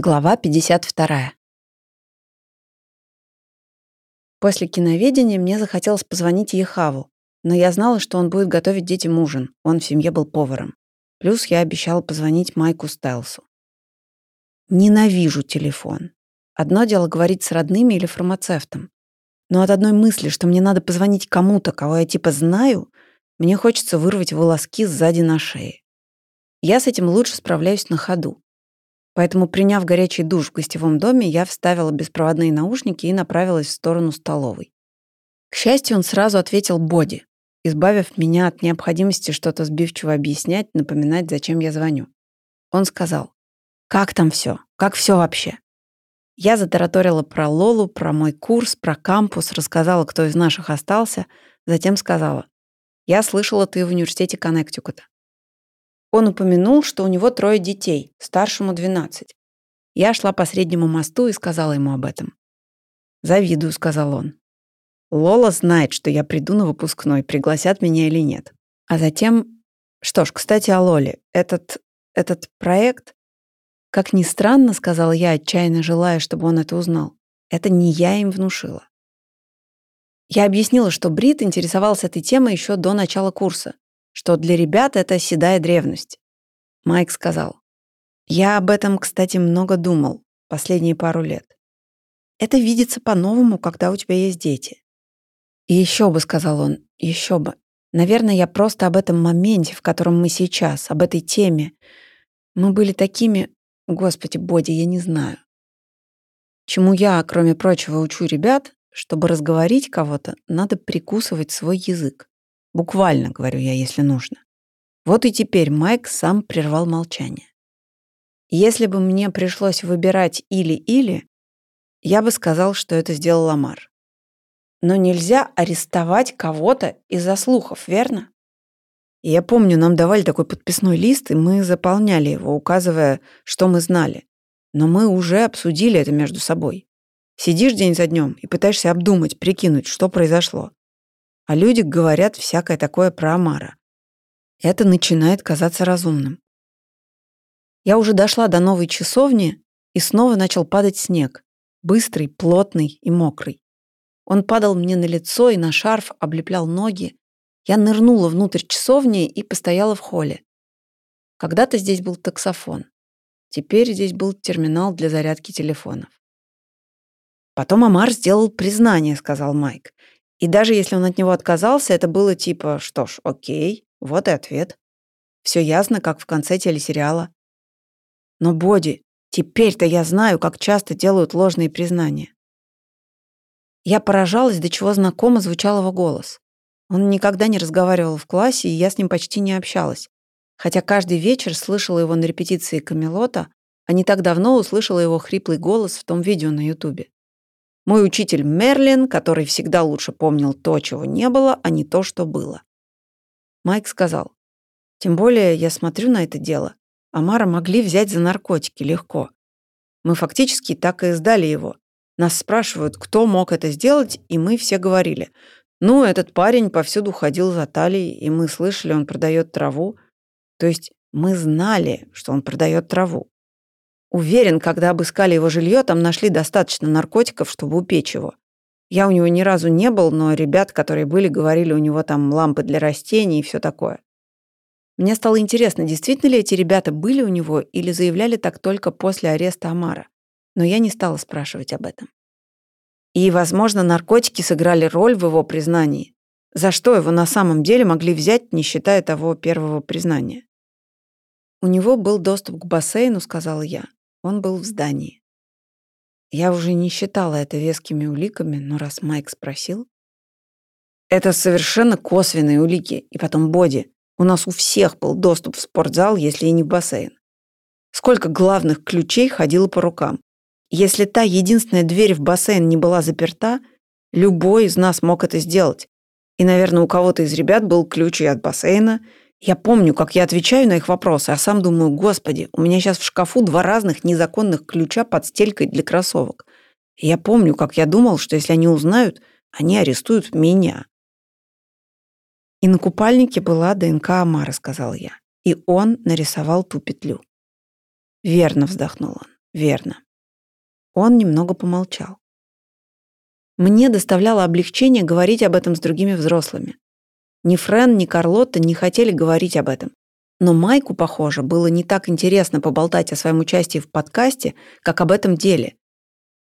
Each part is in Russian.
Глава 52. После киноведения мне захотелось позвонить Ехаву, но я знала, что он будет готовить детям ужин, он в семье был поваром. Плюс я обещала позвонить Майку Стайлсу. Ненавижу телефон. Одно дело говорить с родными или фармацевтом. Но от одной мысли, что мне надо позвонить кому-то, кого я типа знаю, мне хочется вырвать волоски сзади на шее. Я с этим лучше справляюсь на ходу. Поэтому, приняв горячий душ в гостевом доме, я вставила беспроводные наушники и направилась в сторону столовой. К счастью, он сразу ответил «Боди», избавив меня от необходимости что-то сбивчиво объяснять, напоминать, зачем я звоню. Он сказал «Как там все? Как все вообще?» Я затараторила про Лолу, про мой курс, про кампус, рассказала, кто из наших остался, затем сказала «Я слышала, ты в университете Коннектикута». Он упомянул, что у него трое детей, старшему 12. Я шла по среднему мосту и сказала ему об этом. «Завидую», — сказал он. «Лола знает, что я приду на выпускной, пригласят меня или нет». А затем... Что ж, кстати, о Лоле. Этот... этот проект... Как ни странно, сказала я, отчаянно желая, чтобы он это узнал. Это не я им внушила. Я объяснила, что Брит интересовался этой темой еще до начала курса, что для ребят это седая древность. Майк сказал, «Я об этом, кстати, много думал последние пару лет. Это видится по-новому, когда у тебя есть дети». «И еще бы», — сказал он, — «еще бы. Наверное, я просто об этом моменте, в котором мы сейчас, об этой теме. Мы были такими... Господи, Боди, я не знаю. Чему я, кроме прочего, учу ребят, чтобы разговорить кого-то, надо прикусывать свой язык. Буквально, говорю я, если нужно. Вот и теперь Майк сам прервал молчание. Если бы мне пришлось выбирать или-или, я бы сказал, что это сделал Амар. Но нельзя арестовать кого-то из-за слухов, верно? И я помню, нам давали такой подписной лист, и мы заполняли его, указывая, что мы знали. Но мы уже обсудили это между собой. Сидишь день за днем и пытаешься обдумать, прикинуть, что произошло а люди говорят всякое такое про Амара. Это начинает казаться разумным. Я уже дошла до новой часовни, и снова начал падать снег. Быстрый, плотный и мокрый. Он падал мне на лицо и на шарф, облеплял ноги. Я нырнула внутрь часовни и постояла в холле. Когда-то здесь был таксофон. Теперь здесь был терминал для зарядки телефонов. Потом Амар сделал признание, сказал Майк. И даже если он от него отказался, это было типа, что ж, окей, вот и ответ. Все ясно, как в конце телесериала. Но, Боди, теперь-то я знаю, как часто делают ложные признания. Я поражалась, до чего знакомо звучал его голос. Он никогда не разговаривал в классе, и я с ним почти не общалась. Хотя каждый вечер слышала его на репетиции Камелота, а не так давно услышала его хриплый голос в том видео на Ютубе. Мой учитель Мерлин, который всегда лучше помнил то, чего не было, а не то, что было. Майк сказал, «Тем более я смотрю на это дело. Амара могли взять за наркотики легко. Мы фактически так и сдали его. Нас спрашивают, кто мог это сделать, и мы все говорили, ну, этот парень повсюду ходил за талией, и мы слышали, он продает траву. То есть мы знали, что он продает траву. Уверен, когда обыскали его жилье, там нашли достаточно наркотиков, чтобы упечь его. Я у него ни разу не был, но ребят, которые были, говорили, у него там лампы для растений и все такое. Мне стало интересно, действительно ли эти ребята были у него или заявляли так только после ареста Амара. Но я не стала спрашивать об этом. И, возможно, наркотики сыграли роль в его признании. За что его на самом деле могли взять, не считая того первого признания? У него был доступ к бассейну, сказала я. Он был в здании. Я уже не считала это вескими уликами, но раз Майк спросил... Это совершенно косвенные улики. И потом Боди. У нас у всех был доступ в спортзал, если и не в бассейн. Сколько главных ключей ходило по рукам. Если та единственная дверь в бассейн не была заперта, любой из нас мог это сделать. И, наверное, у кого-то из ребят был ключ и от бассейна, я помню, как я отвечаю на их вопросы, а сам думаю, господи, у меня сейчас в шкафу два разных незаконных ключа под стелькой для кроссовок. И я помню, как я думал, что если они узнают, они арестуют меня. И на купальнике была ДНК Амара, сказал я. И он нарисовал ту петлю. Верно, вздохнул он. Верно. Он немного помолчал. Мне доставляло облегчение говорить об этом с другими взрослыми. Ни Френ, ни Карлотта не хотели говорить об этом. Но Майку, похоже, было не так интересно поболтать о своем участии в подкасте, как об этом деле.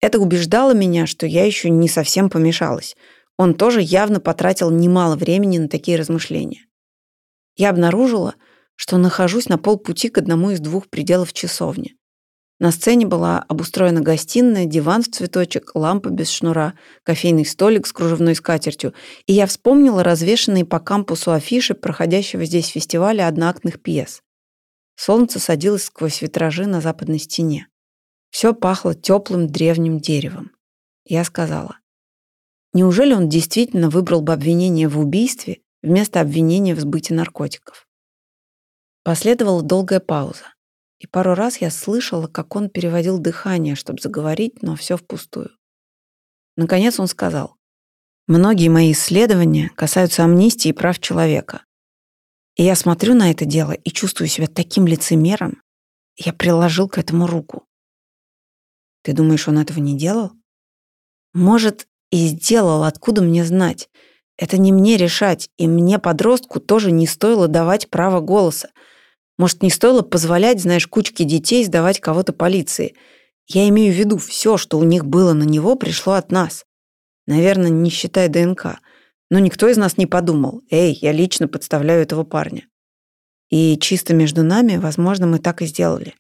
Это убеждало меня, что я еще не совсем помешалась. Он тоже явно потратил немало времени на такие размышления. Я обнаружила, что нахожусь на полпути к одному из двух пределов часовни. На сцене была обустроена гостиная, диван в цветочек, лампа без шнура, кофейный столик с кружевной скатертью, и я вспомнила развешанные по кампусу афиши проходящего здесь фестиваля одноактных пьес. Солнце садилось сквозь витражи на западной стене. Все пахло теплым древним деревом. Я сказала, неужели он действительно выбрал бы обвинение в убийстве вместо обвинения в сбытии наркотиков? Последовала долгая пауза. И пару раз я слышала, как он переводил дыхание, чтобы заговорить, но все впустую. Наконец он сказал, «Многие мои исследования касаются амнистии и прав человека. И я смотрю на это дело и чувствую себя таким лицемером. Я приложил к этому руку. Ты думаешь, он этого не делал? Может, и сделал, откуда мне знать? Это не мне решать, и мне, подростку, тоже не стоило давать право голоса. Может, не стоило позволять, знаешь, кучке детей сдавать кого-то полиции. Я имею в виду, все, что у них было на него, пришло от нас. Наверное, не считая ДНК. Но никто из нас не подумал, эй, я лично подставляю этого парня. И чисто между нами, возможно, мы так и сделали.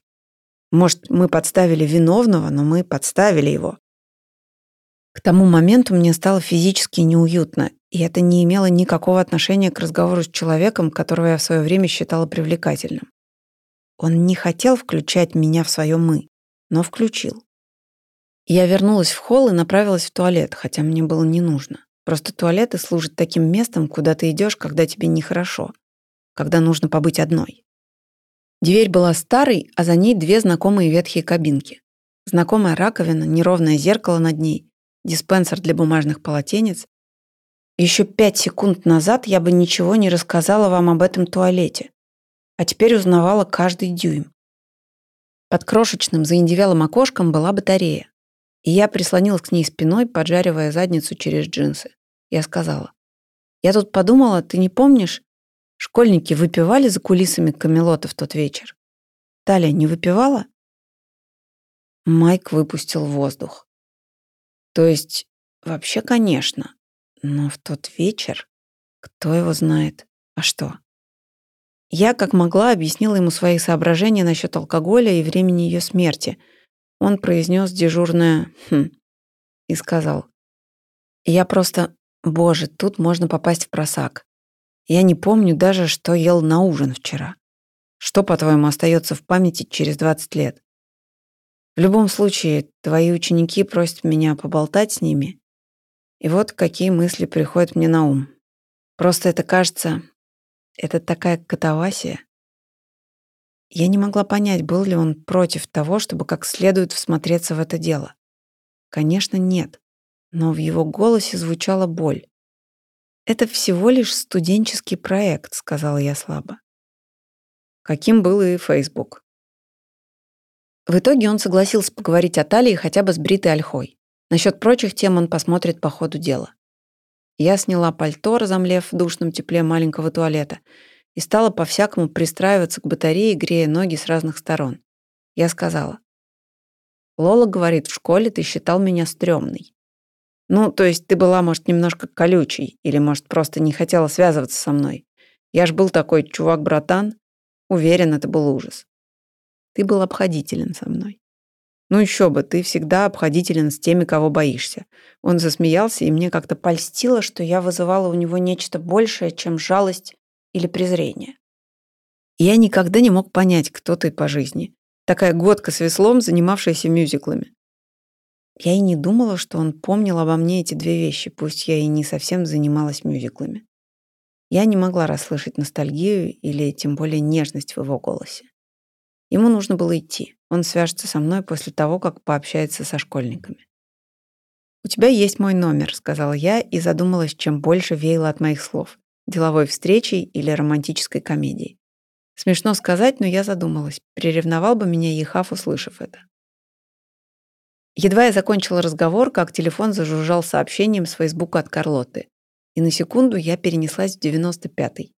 Может, мы подставили виновного, но мы подставили его. К тому моменту мне стало физически неуютно, и это не имело никакого отношения к разговору с человеком, которого я в свое время считала привлекательным. Он не хотел включать меня в свое «мы», но включил. Я вернулась в холл и направилась в туалет, хотя мне было не нужно. Просто туалеты служат таким местом, куда ты идешь, когда тебе нехорошо, когда нужно побыть одной. Дверь была старой, а за ней две знакомые ветхие кабинки. Знакомая раковина, неровное зеркало над ней, диспенсер для бумажных полотенец еще пять секунд назад я бы ничего не рассказала вам об этом туалете, а теперь узнавала каждый дюйм. Под крошечным заиндевелым окошком была батарея, и я прислонилась к ней спиной, поджаривая задницу через джинсы. Я сказала, «Я тут подумала, ты не помнишь, школьники выпивали за кулисами Камелота в тот вечер? Талия не выпивала?» Майк выпустил воздух. То есть, вообще, конечно, но в тот вечер, кто его знает, а что? Я, как могла, объяснила ему свои соображения насчет алкоголя и времени ее смерти. Он произнес дежурное «хм» и сказал, «Я просто... Боже, тут можно попасть в просак. Я не помню даже, что ел на ужин вчера. Что, по-твоему, остается в памяти через 20 лет? В любом случае, твои ученики просят меня поболтать с ними, и вот какие мысли приходят мне на ум. Просто это кажется... Это такая катавасия. Я не могла понять, был ли он против того, чтобы как следует всмотреться в это дело. Конечно, нет. Но в его голосе звучала боль. «Это всего лишь студенческий проект», — сказала я слабо. Каким был и Facebook. В итоге он согласился поговорить о талии хотя бы с Бритой Ольхой. Насчет прочих тем он посмотрит по ходу дела. Я сняла пальто, разомлев в душном тепле маленького туалета, и стала по-всякому пристраиваться к батарее, грея ноги с разных сторон. Я сказала. «Лола говорит, в школе ты считал меня стрёмной. Ну, то есть ты была, может, немножко колючей, или, может, просто не хотела связываться со мной. Я ж был такой чувак-братан. Уверен, это был ужас. Ты был обходителен со мной. Ну еще бы, ты всегда обходителен с теми, кого боишься. Он засмеялся, и мне как-то польстило, что я вызывала у него нечто большее, чем жалость или презрение. я никогда не мог понять, кто ты по жизни. Такая годка с веслом, занимавшаяся мюзиклами. Я и не думала, что он помнил обо мне эти две вещи, пусть я и не совсем занималась мюзиклами. Я не могла расслышать ностальгию или тем более нежность в его голосе. Ему нужно было идти. Он свяжется со мной после того, как пообщается со школьниками. «У тебя есть мой номер», — сказала я и задумалась, чем больше веяло от моих слов. Деловой встречей или романтической комедией. Смешно сказать, но я задумалась. Приревновал бы меня Ехав, услышав это. Едва я закончила разговор, как телефон зажужжал сообщением с Фейсбука от Карлоты. И на секунду я перенеслась в 95-й.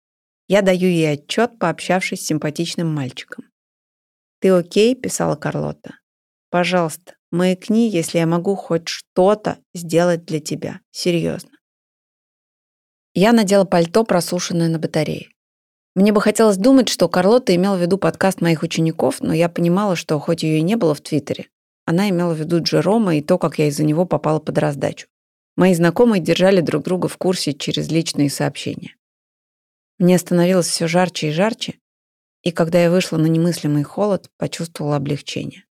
Я даю ей отчет, пообщавшись с симпатичным мальчиком. «Ты окей?» – писала Карлота. «Пожалуйста, маякни, если я могу хоть что-то сделать для тебя. Серьезно». Я надела пальто, просушенное на батарее. Мне бы хотелось думать, что Карлота имела в виду подкаст моих учеников, но я понимала, что хоть ее и не было в Твиттере, она имела в виду Джерома и то, как я из-за него попала под раздачу. Мои знакомые держали друг друга в курсе через личные сообщения. Мне становилось все жарче и жарче, и когда я вышла на немыслимый холод, почувствовала облегчение.